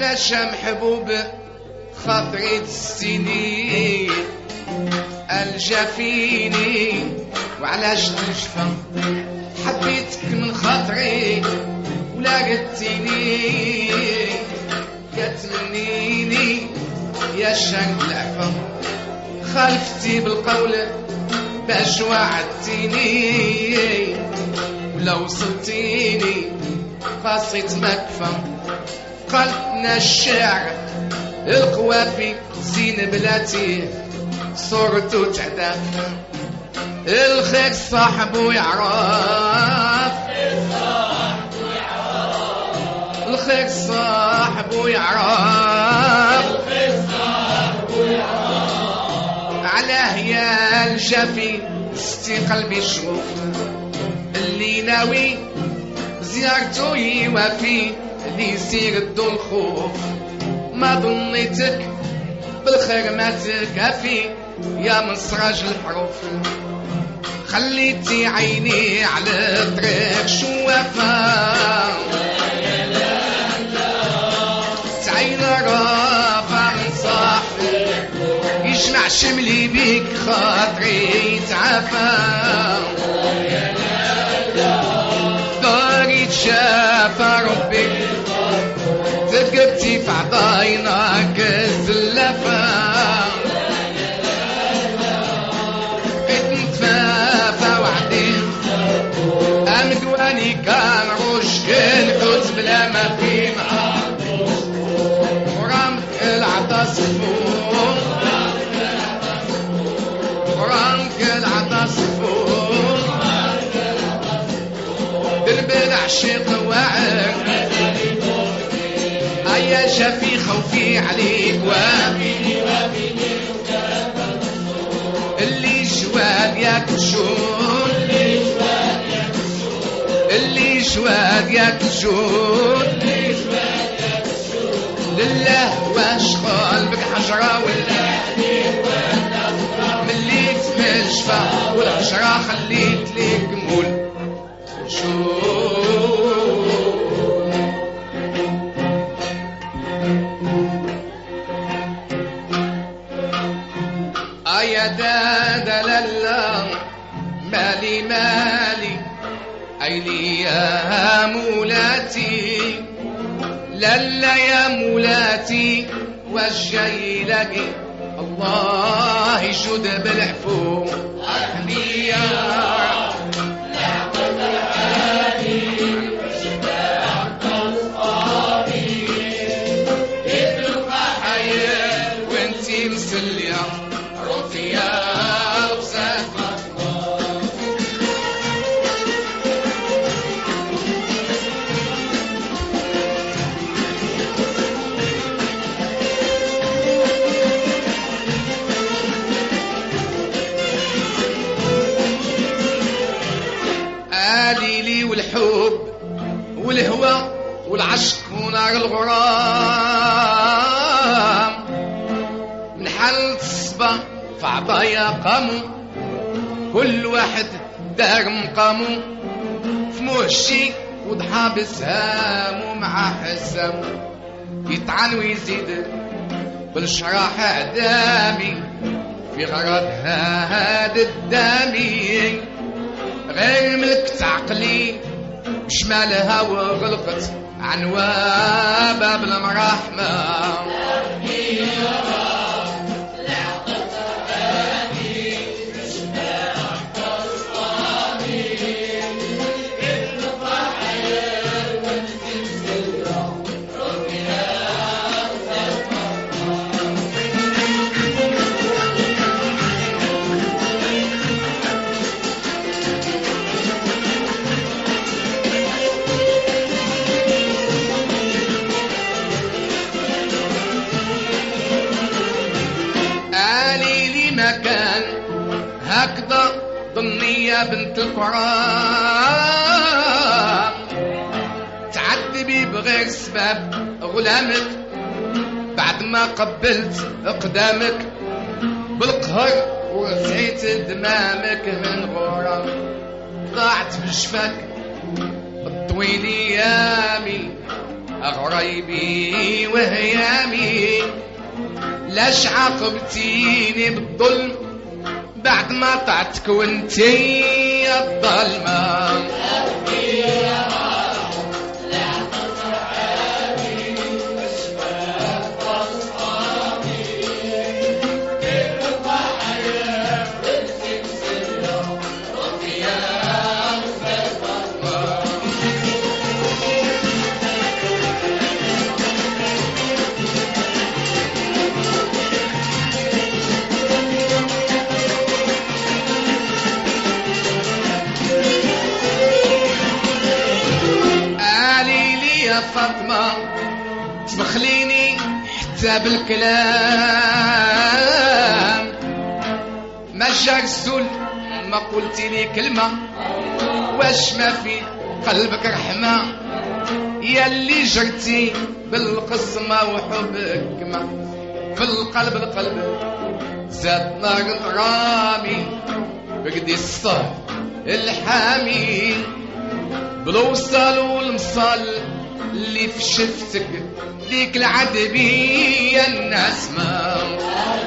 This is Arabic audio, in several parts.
علاش يا محبوب خاطري السنين ألجفيني وعلاش تشفى حبيتك من خاطري ولا قدتيني كتمنيني يا شنق العفا. خالفتي بالقول باش وعدتيني. ولا وصلتيني قصيت مكفى قلبنا الشعر القوافي زين بلاتي صورته تعدف الخير صاحبه يعرف. الخير صاحبه يعرف. علاه يا الجفي ستي قلبي شوف. اللي ناوي زيارته يوافي. اللي يسير الدو الخوف ما ظنيتك بالخير ما تكافي يا مسراج الحروف. خليتي عيني على الطريق شوافة. تعين رافع صاحبي يجمع شملي بيك خاطري يتعافى. تقبتي في شافي خوفي عليك اللي جواد ياك شون اللي جواد ياك شون لله واش قلبك حجرة ولا مليت من والحجرة خليت ليك مول. الله يشد بالعفو ونار الغرام. نحل الصبا في عطايا قاموا كل واحد دار مقامه في موشي وضحى بسهامه مع حسامه يطعن ويزيد بالشراح اعدامي في غرض هاد الدامي. غير ملكت عقلي بشمالها وغلقت عنوا باب المرحمة ضنية بنت القرى. تعذبي بغير سبب غلامك بعد ما قبلت اقدامك بالقهر ورزيت دمامك من غرام ضاعت بشفاك الطويل أيامي غريبي وهيامي. لاش عاقبتيني بالظلم بعد ما طعتك وانتي الظلمه بالكلام. ما جاك السول ما قلت لي كلمة. واش ما في قلبك رحمة؟ يا اللي جرتي بالقسمة وحبك ما. في القلب القلب زاد نار رامي. بقدي الصهر الحامي. بالوصال والمصال اللي في شفتك ديك العذبية الناس ما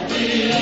شوفي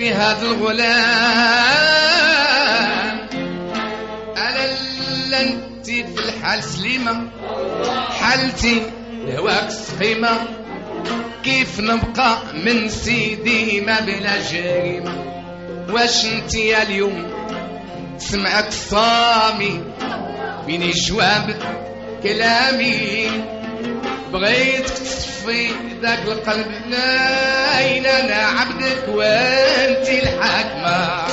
في هذا الغلام أنا لنتي في الحال سليمة حالتي هواك سقيمة. كيف نبقى من سيدي ما بلا جريمة؟ واش انتي اليوم سمعك صامي بيني جواب كلامي؟ بغيتك تصفي ذاك القلب ناين أنا عبدك وأنت الحاكمه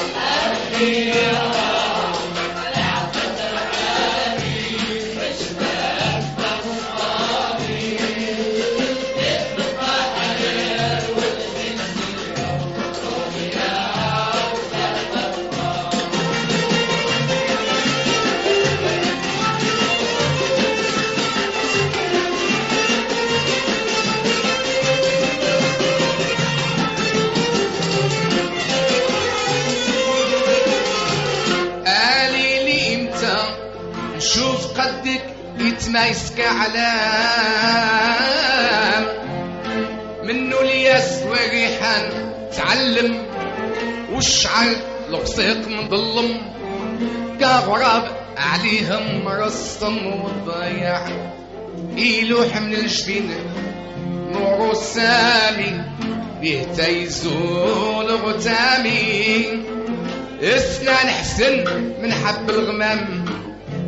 وريحان تعلم والشعر الغسيق مظلم كغراب عليهم مرسم وضيع يلوح من الجبين نور سامي بيه يزول غتامي اسنان حسن من حب الغمام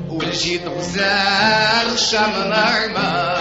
والجيد غزال خشام نارما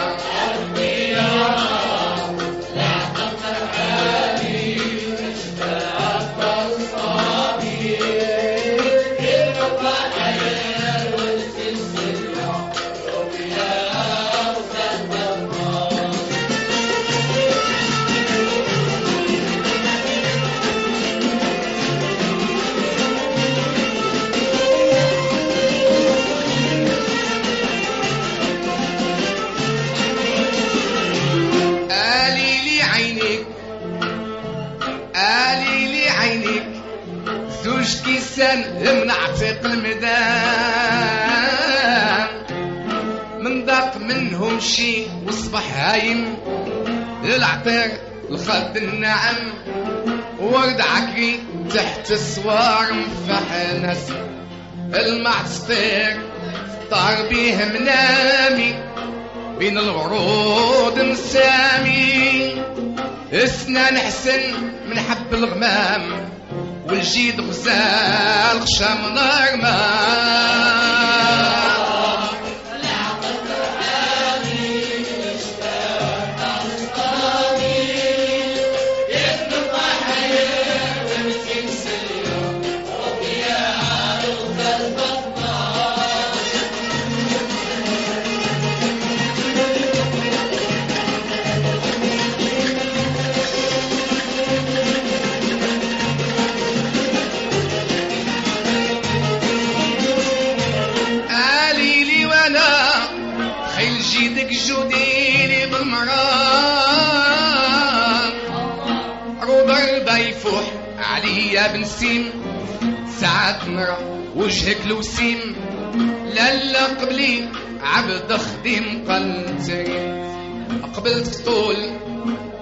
زوج كيسان من عتيق الميدان من ضاق منهم شي وصبح هايم العطير الخد النعم ورد عكري تحت السوار مفحنس المعصفير طار بيه منامي. بين الورود مسامي اسنان حسن من حب الغمام. والجيد غزال خشام نار ما المرام روبر بيفوح عليا بنسيم ساعات نرى وجهك لوسيم لالا قبلي عبد خديم قلتي قبلت طول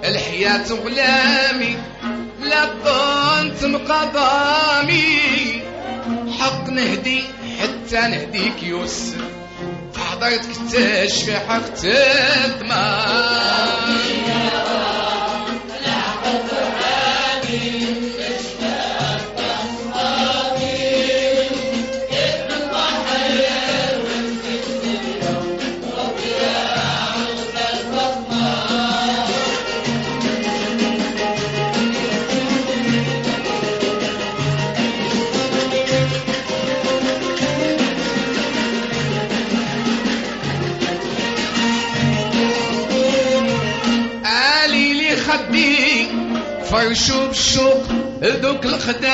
الحياة غلامي. لا كنت مقضامي حق نهدي حتى نهديك يوسف. فحضرتك تشفي حق تضمن فرشو بشوق دوك الخدام.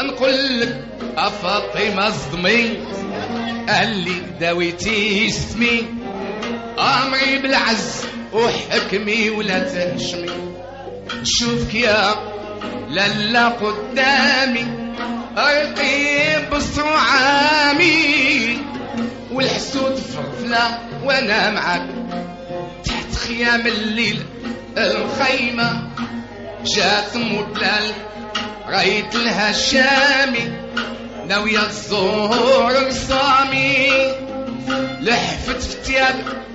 نقول لك أفاطمة صدمي قال لي داويتي اسمي. أمري بالعز وحكمي ولا تهشمي شوفك يا لالا قدامي رقيب بصرعامي. والحسود فرفلة وأنا تحت خيام الليل الخيمة جات مدلال رايت لها الشامي ناوية الزهور صامي لحفت في تياب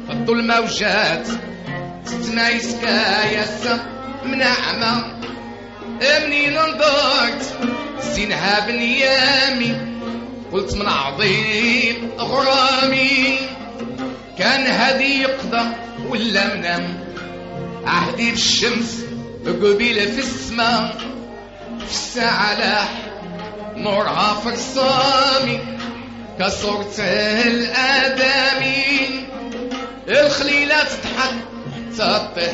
الظلمة وجات تتنايس كايسة منعمة منين نضرت زينها بنيامي قلت من عظيم غرامي. كان هدي يقضى ولا منام عهدي بالشمس قبيلة في السماء. في الساعة لاح نورها فرصامي كصورة الآدمي الخليلة تضحك تطيح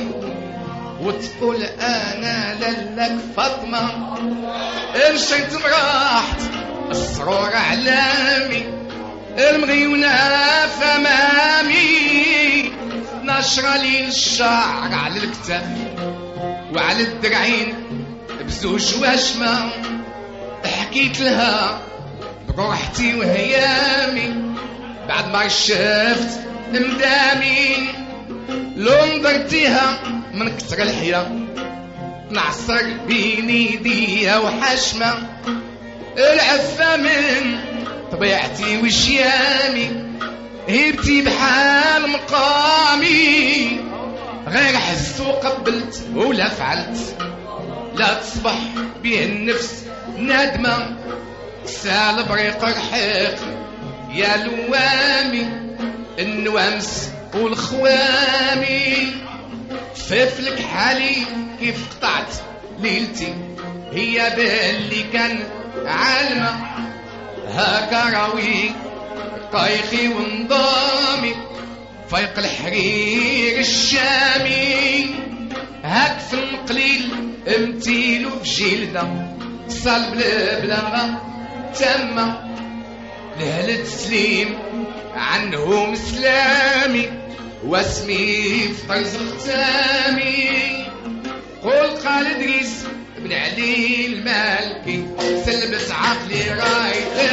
وتقول أنا لك فاطمة. مشيت راحت السرور علامي المغيونة فمامي نشرة لي الشعر على الكتاف وعلى الدرعين بزوج وشمة حكيت لها بروحتي وهيامي بعد ما شفت مدامي لو نظرتيها من كتر الحياة نعصر بين ايديا وحشمة العفة من طبيعتي وشيامي هبتي بحال مقامي غير حس وقبلت ولا فعلت. لا تصبح بيه النفس نادمة. سال بريق رحيق يا لوامي. النوامس والخوامي. ففلك حالي كيف قطعت ليلتي. هي باللي كان عالمة. هاكا راوي طايخي ونضامي فيق الحرير الشامي. هاك في القليل امتيلو بجلدة صلب البلاغة تم لهل التسليم عنهم سلامي. واسمي في طرز ختامي. قول قال إدريس بن علي المالكي سلبت عقلي رايت